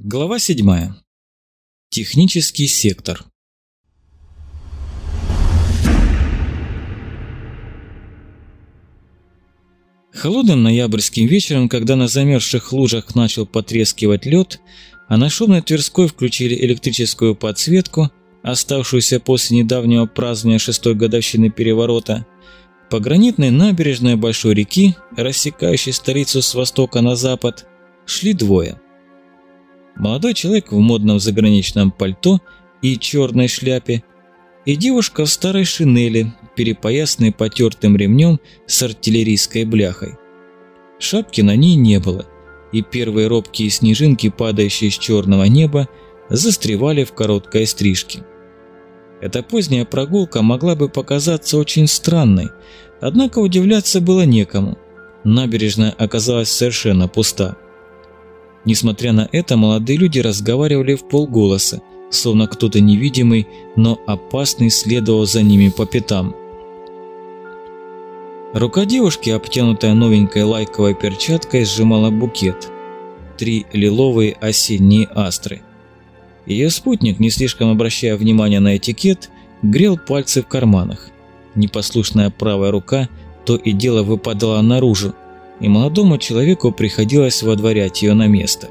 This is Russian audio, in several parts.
Глава 7. Технический сектор. Холодным ноябрьским вечером, когда на замерзших лужах начал потрескивать лед, а на шумной Тверской включили электрическую подсветку, оставшуюся после недавнего празднования шестой годовщины переворота, по гранитной набережной большой реки, рассекающей столицу с востока на запад, шли двое. Молодой человек в модном заграничном пальто и черной шляпе, и девушка в старой шинели, перепоясанной потертым ремнем с артиллерийской бляхой. Шапки на ней не было, и первые робкие снежинки, падающие с черного неба, застревали в короткой стрижке. Эта поздняя прогулка могла бы показаться очень странной, однако удивляться было некому. Набережная оказалась совершенно пуста. Несмотря на это, молодые люди разговаривали в полголоса, словно кто-то невидимый, но опасный следовал за ними по пятам. Рука девушки, обтянутая новенькой лайковой перчаткой, сжимала букет. Три лиловые осенние астры. Ее спутник, не слишком обращая внимания на этикет, грел пальцы в карманах. Непослушная правая рука то и дело выпадала наружу, и молодому человеку приходилось водворять ее на место.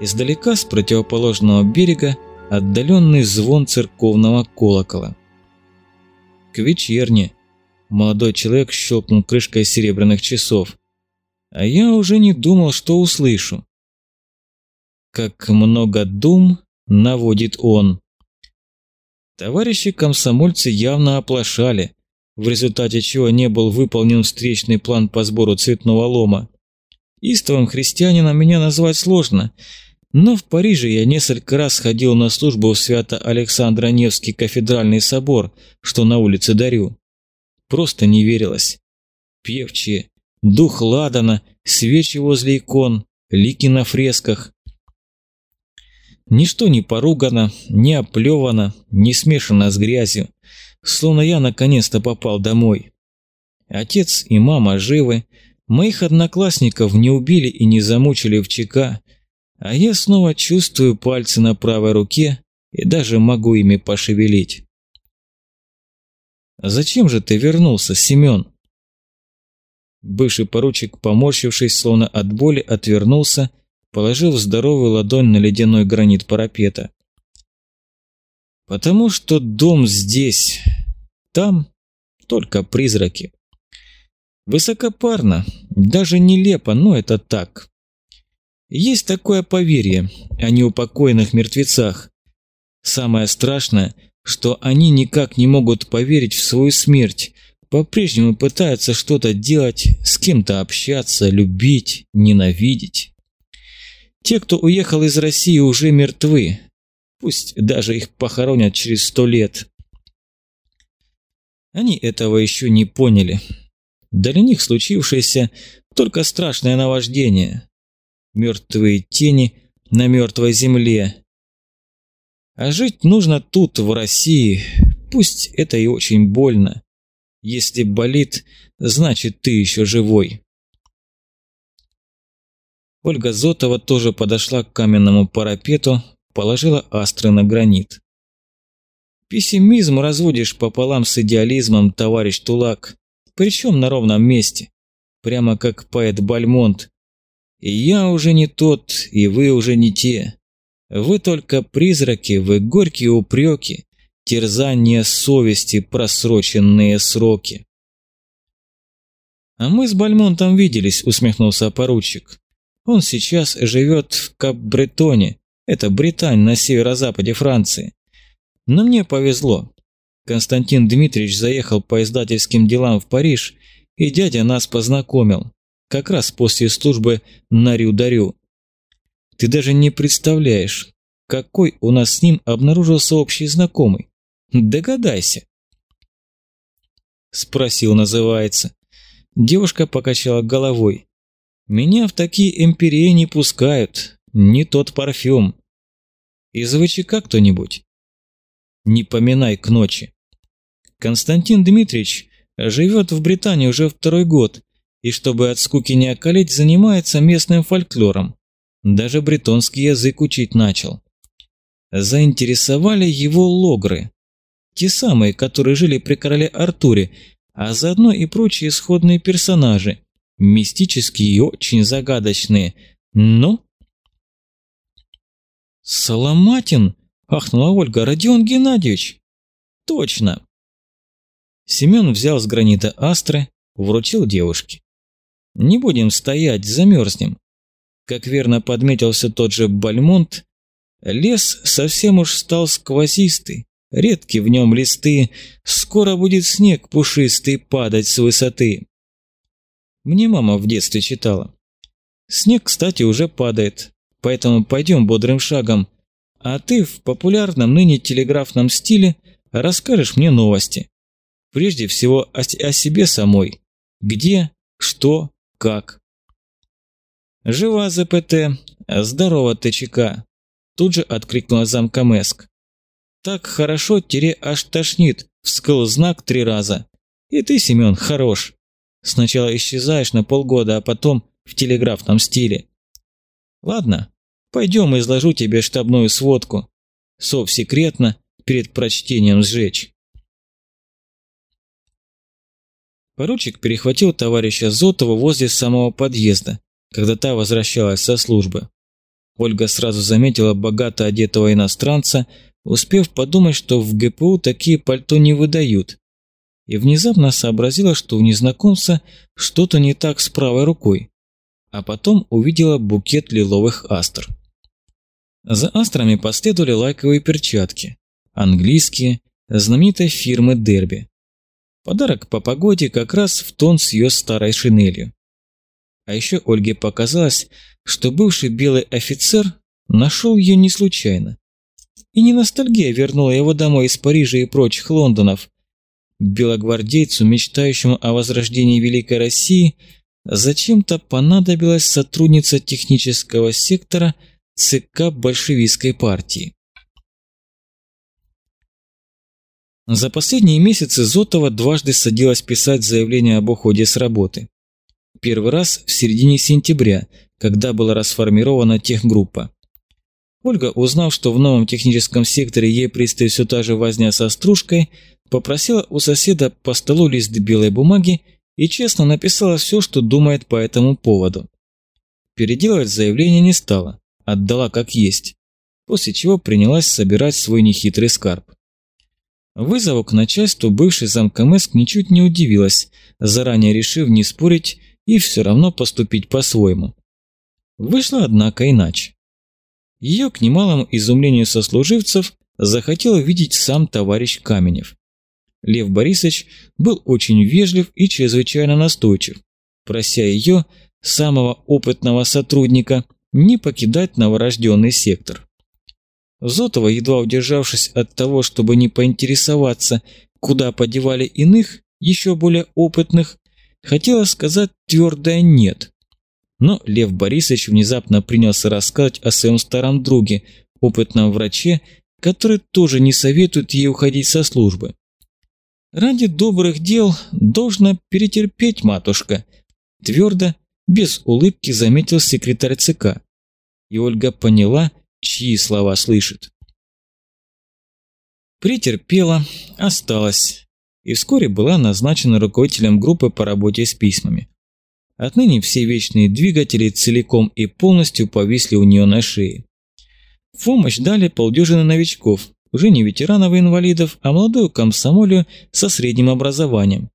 Издалека, с противоположного берега, отдаленный звон церковного колокола. К вечерне молодой человек щелкнул крышкой серебряных часов. А я уже не думал, что услышу. Как много дум наводит он. Товарищи комсомольцы явно оплошали, в результате чего не был выполнен встречный план по сбору цветного лома. Истовым христианином меня назвать сложно, но в Париже я несколько раз ходил на службу в Свято-Александро-Невский кафедральный собор, что на улице Дарю. Просто не верилось. Певчие, дух ладана, свечи возле икон, лики на фресках. Ничто не поругано, не оплевано, не смешано с грязью, словно я наконец-то попал домой. Отец и мама живы, моих одноклассников не убили и не замучили в ЧК, а я снова чувствую пальцы на правой руке и даже могу ими пошевелить. «Зачем же ты вернулся, Семен?» Бывший поручик, поморщившись, словно от боли, отвернулся положил здоровую ладонь на ледяной гранит парапета. «Потому что дом здесь, там только призраки. Высокопарно, даже нелепо, но это так. Есть такое поверье о неупокоенных мертвецах. Самое страшное, что они никак не могут поверить в свою смерть, по-прежнему пытаются что-то делать, с кем-то общаться, любить, ненавидеть. Те, кто уехал из России, уже мертвы. Пусть даже их похоронят через сто лет. Они этого еще не поняли. Для них случившееся только страшное наваждение. Мертвые тени на мертвой земле. А жить нужно тут, в России, пусть это и очень больно. Если болит, значит ты еще живой. Ольга Зотова тоже подошла к каменному парапету, положила астры на гранит. «Пессимизм разводишь пополам с идеализмом, товарищ Тулак, причем на ровном месте, прямо как поэт Бальмонт. И я уже не тот, и вы уже не те. Вы только призраки, вы горькие упреки, терзания совести, просроченные сроки». «А мы с Бальмонтом виделись», — усмехнулся поручик. Он сейчас живет в Кап-Бретоне, это Британь на северо-западе Франции. Но мне повезло. Константин Дмитриевич заехал по издательским делам в Париж, и дядя нас познакомил, как раз после службы на Рю-Дарю. Ты даже не представляешь, какой у нас с ним обнаружился общий знакомый. Догадайся. Спросил, называется. Девушка покачала головой. Меня в такие империи не пускают, не тот парфюм. Из ВЧК кто-нибудь? Не поминай к ночи. Константин Дмитриевич живет в Британии уже второй год, и чтобы от скуки не околеть, занимается местным фольклором. Даже бретонский язык учить начал. Заинтересовали его логры. Те самые, которые жили при короле Артуре, а заодно и прочие сходные персонажи, мистические и очень загадочные. Но... «Соломатин!» – ахнула Ольга. «Родион Геннадьевич!» «Точно!» Семен взял с гранита астры, вручил девушке. «Не будем стоять, замерзнем». Как верно подметился тот же Бальмонт, лес совсем уж стал сквозистый, редки в нем листы, скоро будет снег пушистый падать с высоты. Мне мама в детстве читала. Снег, кстати, уже падает, поэтому пойдем бодрым шагом, а ты в популярном ныне телеграфном стиле расскажешь мне новости. Прежде всего о, о себе самой. Где, что, как. Жива ЗПТ, здорово ТЧК. Тут же откликнула замка Мэск. Так хорошо, тире аж тошнит, вскыл знак три раза. И ты, Семен, хорош. Сначала исчезаешь на полгода, а потом в телеграфном стиле. Ладно, пойдем изложу тебе штабную сводку. Сов секретно, перед прочтением сжечь. Поручик перехватил товарища Зотова возле самого подъезда, когда та возвращалась со службы. Ольга сразу заметила богато одетого иностранца, успев подумать, что в ГПУ такие пальто не выдают, и внезапно сообразила, что у незнакомца что-то не так с правой рукой, а потом увидела букет лиловых астр. За астрами последовали лайковые перчатки, английские, знаменитой фирмы Дерби. Подарок по погоде как раз в тон с ее старой шинелью. А еще Ольге показалось, что бывший белый офицер нашел ее не случайно. И не ностальгия вернула его домой из Парижа и прочих Лондонов. Белогвардейцу, мечтающему о возрождении Великой России, зачем-то понадобилась сотрудница технического сектора ЦК большевистской партии. За последние месяцы Зотова дважды садилась писать заявление об уходе с работы. Первый раз в середине сентября, когда была расформирована техгруппа. Ольга, узнав, что в новом техническом секторе ей предстоит все та же возня со стружкой, попросила у соседа по столу лист белой бумаги и честно написала все, что думает по этому поводу. Переделывать заявление не стала, отдала как есть, после чего принялась собирать свой нехитрый скарб. Вызову к начальству бывший замкомеск ничуть не удивилась, заранее решив не спорить и все равно поступить по-своему. Вышло, однако, иначе. Ее, к немалому изумлению сослуживцев, захотел видеть сам товарищ Каменев. Лев Борисович был очень вежлив и чрезвычайно настойчив, прося ее, самого опытного сотрудника, не покидать новорожденный сектор. Зотова, едва удержавшись от того, чтобы не поинтересоваться, куда подевали иных, еще более опытных, хотела сказать твердое «нет». Но Лев Борисович внезапно принялся рассказывать о своем старом друге, опытном враче, который тоже не советует ей уходить со службы. «Ради добрых дел должна перетерпеть, матушка», твердо, без улыбки заметил секретарь ЦК. И Ольга поняла, чьи слова слышит. Претерпела, осталась, и вскоре была назначена руководителем группы по работе с письмами. Отныне все вечные двигатели целиком и полностью повисли у нее на шее. В помощь дали полдюжины новичков, уже не ветеранов и инвалидов, а молодую комсомолию со средним образованием.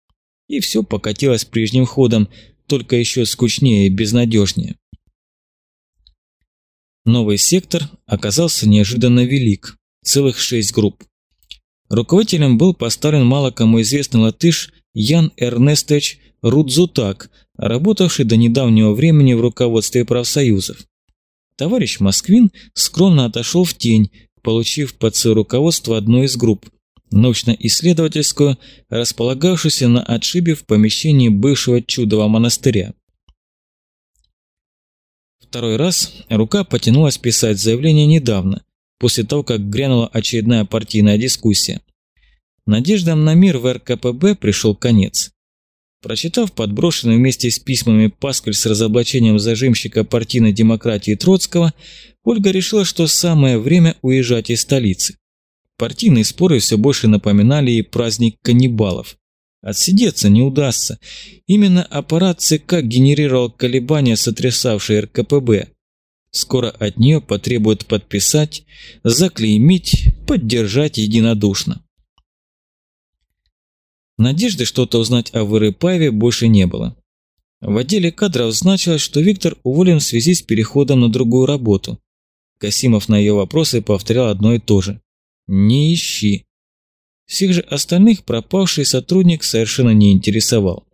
И все покатилось прежним ходом, только еще скучнее и безнадежнее. Новый сектор оказался неожиданно велик, целых шесть групп. Руководителем был поставлен мало кому известный латыш Ян Эрнестович Рудзутак, работавший до недавнего времени в руководстве профсоюзов. Товарищ Москвин скромно отошел в тень, получив под свое руководство одну из групп, научно-исследовательскую, располагавшуюся на отшибе в помещении бывшего чудового монастыря. Второй раз рука потянулась писать заявление недавно, после того, как грянула очередная партийная дискуссия. Надеждам на мир в РКПБ пришел конец. Прочитав подброшенный вместе с письмами пасквиль с разоблачением зажимщика партийной демократии Троцкого, Ольга решила, что самое время уезжать из столицы. Партийные споры все больше напоминали ей праздник каннибалов. Отсидеться не удастся. Именно аппарат ЦК генерировал колебания, сотрясавшие РКПБ. Скоро от нее потребуют подписать, заклеймить, поддержать единодушно. Надежды что-то узнать о Вырыпаеве больше не было. В отделе кадров значилось, что Виктор уволен в связи с переходом на другую работу. Касимов на ее вопросы повторял одно и то же. «Не ищи». Всех же остальных пропавший сотрудник совершенно не интересовал.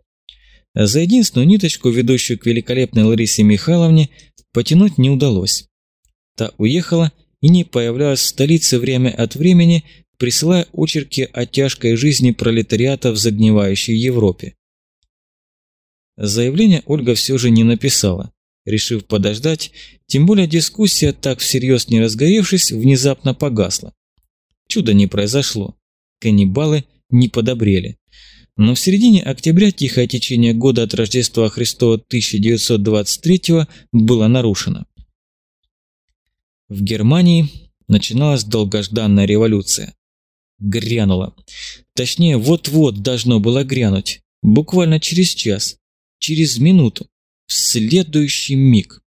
За единственную ниточку, ведущую к великолепной Ларисе Михайловне, потянуть не удалось. Та уехала и не появлялась в столице время от времени, присылая очерки о тяжкой жизни пролетариата в загнивающей Европе. Заявление Ольга все же не написала, решив подождать, тем более дискуссия, так всерьез не разгоревшись, внезапно погасла. Чудо не произошло. Каннибалы не подобрели. Но в середине октября тихое течение года от Рождества Христова 1923 было нарушено. В Германии начиналась долгожданная революция грянуло. Точнее, вот-вот должно было грянуть. Буквально через час, через минуту, в следующий миг.